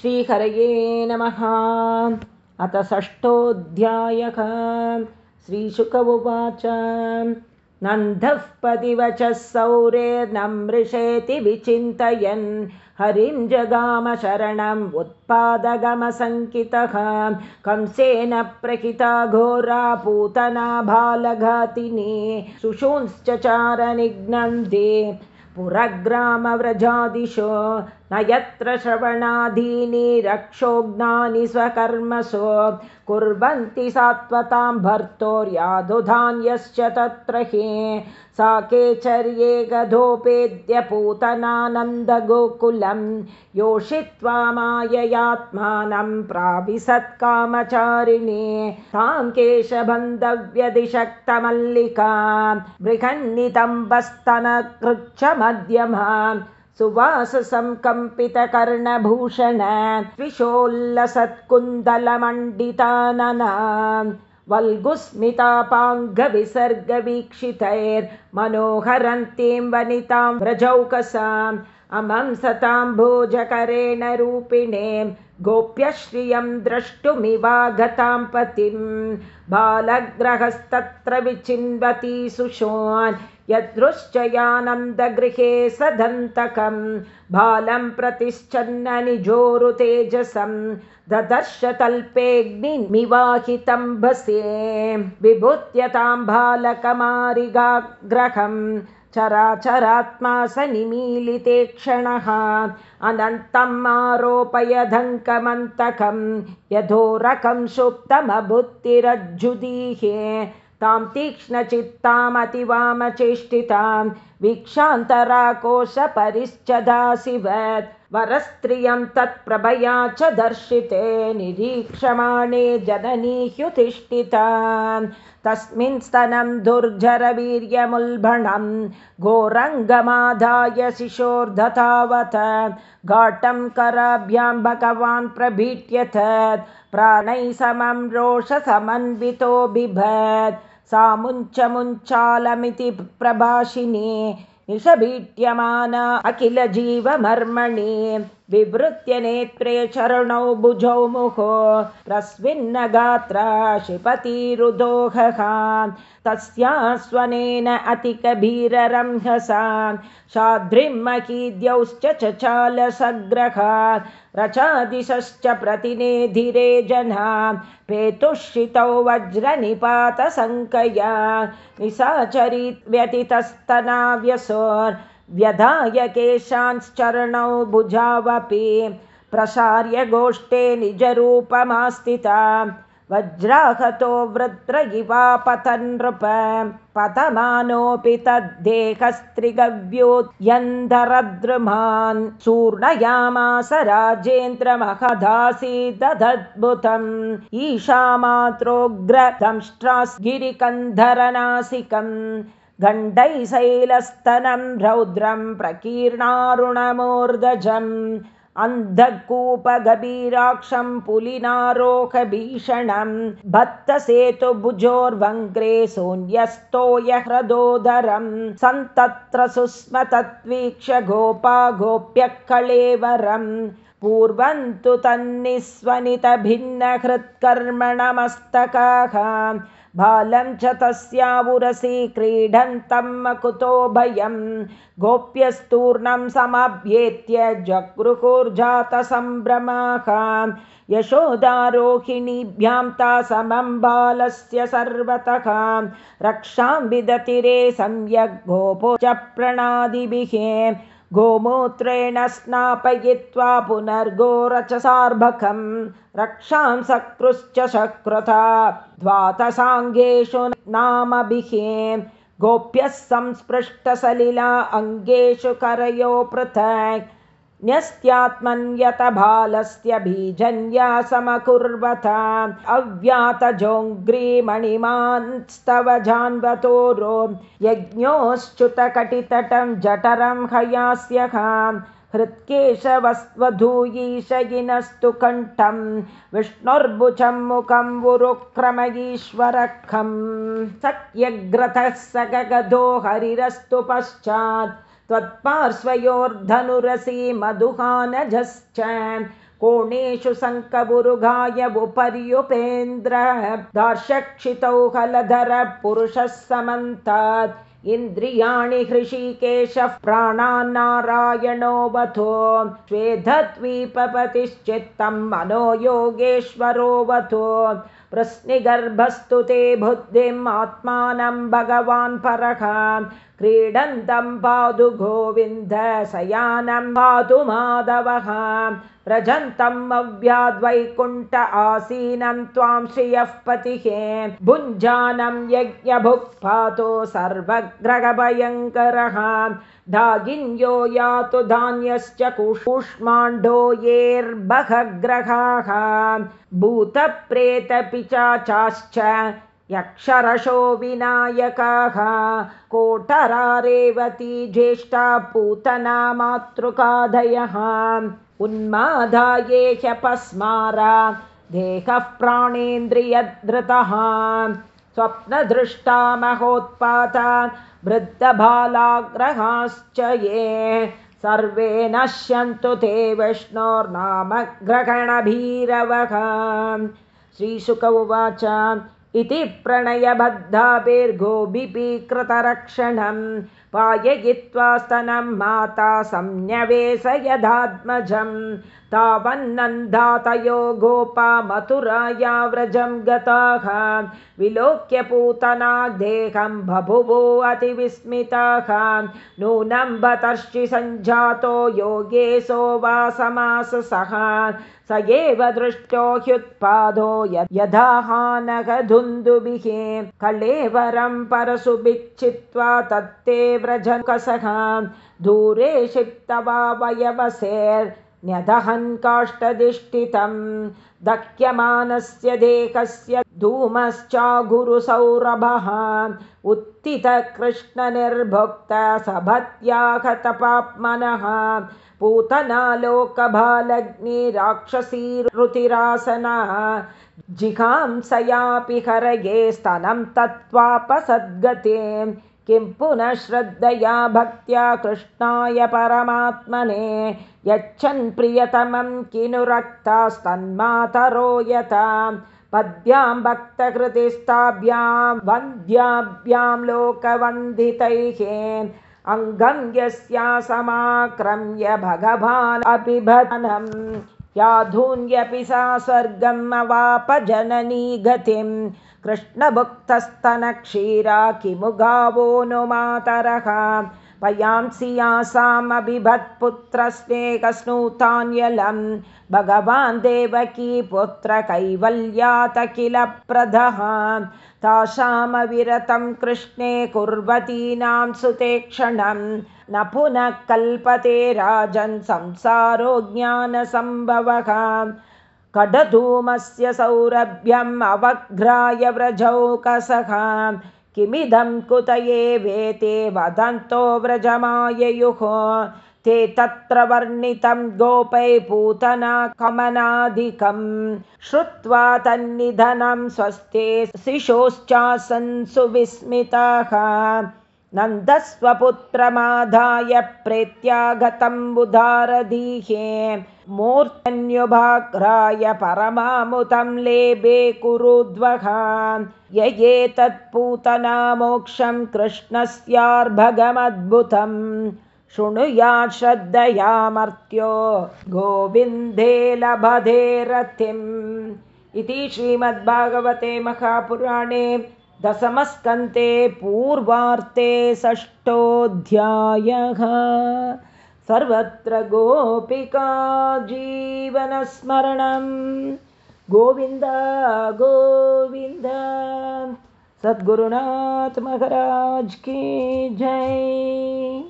श्रीहरये नमः। अथ षष्ठोऽध्यायः। श्रीशुक उवाच। नन्दः पदिवचः सौरेर्नमृषेति विचिन्तयन्। हरिं जगामशरणम् उत्पादगमसङ्कितः। कंसेन प्रहिता घोरा पूतना बालघातिनी। सुषूंश्च चारनिघ्नन्ति पुरग्रामव्रजादिशो न यत्र श्रवणादीनि रक्षोघ्नानि स्वकर्मसु कुर्वन्ति सात्वतां भर्तोर्यादुधान्यश्च तत्र हि सा केचर्ये गधोपेद्यपूतनानन्दगोकुलं योषित्वा माययात्मानं प्राविशत्कामचारिणे तां केशबन्धव्यधिशक्तमल्लिका बृहन्नितम्बस्तनकृच्छ मध्यमा सुवाससंकम्पितकर्णभूषण त्रिशोल्लसत्कुन्दलमण्डितानना वल्गुस्मितापाङ्गविसर्गवीक्षितैर्मनोहरन्तीं वनितां व्रजौकसाम् अमं सतां भोजकरेण रूपिणे गोप्यश्रियं द्रष्टुमिवागतां पतिं। बालग्रहस्तत्र विचिन्वती सुषोन्। यदृश्चयानन्दगृहे सदन्तकं। बालं प्रतिश्चन्ननिजोरुतेजसं। ददर्शतल्पेऽग्निमिवाहितं भसे। विभूत्यतां बालकमारिगाग्रहम् चराचरात्मा स निमीलिते क्षणः। अनन्तम् आरोपयधङ्कमन्तकं यथोरकं सुप्तमबुद्धिरज्जुदीहे तां तीक्ष्णचित्तामतिवामचेष्टितां वीक्षान्तराकोशपरिश्चदासिवत् वरस्त्रियं तत्प्रभया च दर्शिते निरीक्षमाणे जननीह्युतिष्ठिता तस्मिन् स्तनं दुर्जरवीर्यमुल्बणं घोरङ्गमादाय शिशोर्धतावत घाटं कराभ्यां भगवान् प्रभीट्यथ प्राणैः समं रोषसमन्वितो बिभत्। सा मुञ्चमुञ्चालमिति प्रभाषिणी निषभीट्यमाना अखिलजीवमर्मणि विवृत्य नेत्रे चरणौ भुजौ मुहो प्रस्विन्न गात्रा तस्या स्वनेन अतिकभीररंहसा शाद्रिं चचालसग्रहा रचादिशश्च प्रतिनेधिरे जना पेतुश्रितौ वज्रनिपातसङ्कया निसाचरी व्यतितस्तनाव्यसोर् व्यधाय केशांश्चरणौ भुजावपि प्रसार्य गोष्ठे निजरूपमास्थिता। वज्राहतो वृत्र इवा पतन्नृप पतमानोऽपि तद्देहस्त्रिगव्योद्यन्धरद्रुमान् सूर्णयामास राजेन्द्रमहदासीदद्भुतम् ईशामात्रोग्रदंष्ट्रास्गिरिकन्धरनासिकम् गण्डैशैलस्तनं रौद्रं प्रकीर्णारुणमोर्धजम् अन्धकूपगभीराक्षं पुलिनारोहभीषणं भक्तसेतुभुजोर्वङ्ग्रे सोऽन्यस्तोय ह्रदोदरं सन्तत्र सुस्मतत्वीक्ष गोपा गोप्यः कळेवरम् पूर्वन्तु तन्निस्वनितभिन्नहृत्कर्मणमस्तकाः बालं च तस्यावुरसि क्रीडन्तं मकुतो भयं। गोप्यस्तूर्णं समभ्येत्य जगृहुर्जातसम्भ्रमाः यशोदारोहिणीभ्यां तासमं बालस्य सर्वतः रक्षां विदतिरे सम्यग् गोपो च प्रणादिभिः गोमूत्रेण स्नापयित्वा पुनर्गोरचसार्भकं रक्षां सकृश्च शकृता द्वातसाङ्गेषु नामभिः गोप्यः संस्पृष्टसलिला अङ्गेषु करयो पृथक् न्यस्त्यात्मन्यत बालस्य बीजन्या समकुर्वत अव्यातजोङ्घ्रीमणिमान्स्तव जान्वतोरो यज्ञोश्च्युतकटितटं जठरं हयास्यः हृत्केशवस्वधूयीशयिनस्तु कण्ठं। विष्णुर्भुचं मुखं वुरुक्रमयीश्वरखं सत्यग्रथः स गगधो हरिरस्तु पश्चात् त्वत्पार्श्वयोर्धनुरसि मधुहानजश्च कोणेषु सङ्कबुरुगाय उपर्युपेन्द्र दार्शक्षितौ हलधर पुरुषः समन्तात् इन्द्रियाणि हृषीकेशः प्राणान्नारायणोऽवतो स्वेधद्वीपपतिश्चित्तं मनो योगेश्वरोऽवतो प्रश्निगर्भस्तु ते बुद्धिम् आत्मानं भगवान् परः। क्रीडन्तं पातु गोविन्द सयानं पातु माधवः व्रजन्तम् अव्याद्वैकुण्ठ आसीनं त्वां श्रियः पतिः भुञ्जानं यज्ञभुक् पातु सर्वग्रहभयङ्करः। धागिन्यो यातु धान्यश्च कुष्माण्डो येर्बहग्रहाः। भूतप्रेतपि चाश्च यक्षरशो विनायकाः कोटरा रेवती ज्येष्ठा पूतना मातृकादयः। उन्मादाये ह्यपस्मारा देहः प्राणेन्द्रियधृतः स्वप्नदृष्टा महोत्पाता वृद्धबालाग्रहाश्च ये। सर्वे नश्यन्तु ते विष्णोर्नामग्रहणभीरवः। श्रीशुक उवाच इति प्रणयबद्धाभिर्गोभिकृतरक्षणं पाययित्वा स्तनं माता संन्यवेश यदात्मजं तावन्नन्दातयो गोपा मथुराया व्रजं गताः। विलोक्य पूतनाग्देहं बभुवो अतिविस्मिताः। नूनं बतर्षि सञ्जातो योगे सोवासमाससः स एव दृष्टो ह्युत्पादो यदाहानगधुन्दुभिः कलेवरं परशुभिच्छित्वा तत्ते व्रजकसः दूरे क्षिप्तवा वयवसेर्न्यदहन् काष्ठधिष्ठितं दह्यमानस्य देहस्य धूमश्चागुरुसौरभः। उत्थितकृष्णनिर्भुक्त सभत्याहतपाप्मनः पूतनालोकभालग्नि राक्षसीरुतिरासना जिघांसयापि हरये स्तनं तत्त्वापसद्गते किं पुनः श्रद्धया भक्त्या कृष्णाय परमात्मने यच्छन् प्रियतमं किनु रक्तास्तन्मातरो यथा। पद्भ्यां भक्तकृतिस्ताभ्यां वन्द्याभ्यां लोकवन्दितैः अङ्गं यस्या समाक्रम्य भगवान् अपिभनम् याधून्यपि सा स्वर्गम् अवाप जननी गतिं कृष्णभुक्तस्तनक्षीरा किमु गावो नु मातरः। पयांसि यासामबिभत्पुत्रस्नेहस्नूतान्यलं भगवान् देवकी पुत्रकैवल्यात किल प्रदः तासामविरतं कृष्णे कुर्वतीनां सुते क्षणं न पुनः कल्पते राजन् संसारो ज्ञानसम्भवः कडधूमस्य सौरभ्यम् अवघ्राय व्रजौकसः किमिदं कुतये वेते वदन्तो व्रजमाययुः। ते तत्र वर्णितं गोपै पूतना कमनादिकं श्रुत्वा तन्निधनं स्वस्ते शिशोश्चासन् सुविस्मिताः नन्दस्वपुत्रमाधाय प्रेत्यागतम्बुधारधीहे मूर्तन्युभाग्राय परमामुतं लेबे कुरुद्वः य एतत्पूतना मोक्षं कृष्णस्यार्भगमद्भुतं। शृणुयात् श्रद्धयामर्त्यो गोविन्दे लभधे रतिम् इति श्रीमद्भागवते महापुराणे दशमस्कन्ते पूर्वार्ते षष्ठोऽध्यायः। सर्वत्र गोपिका जीवनस्मरणं। गोविन्द गोविन्द सद्गुरुनाथ महाराज की जय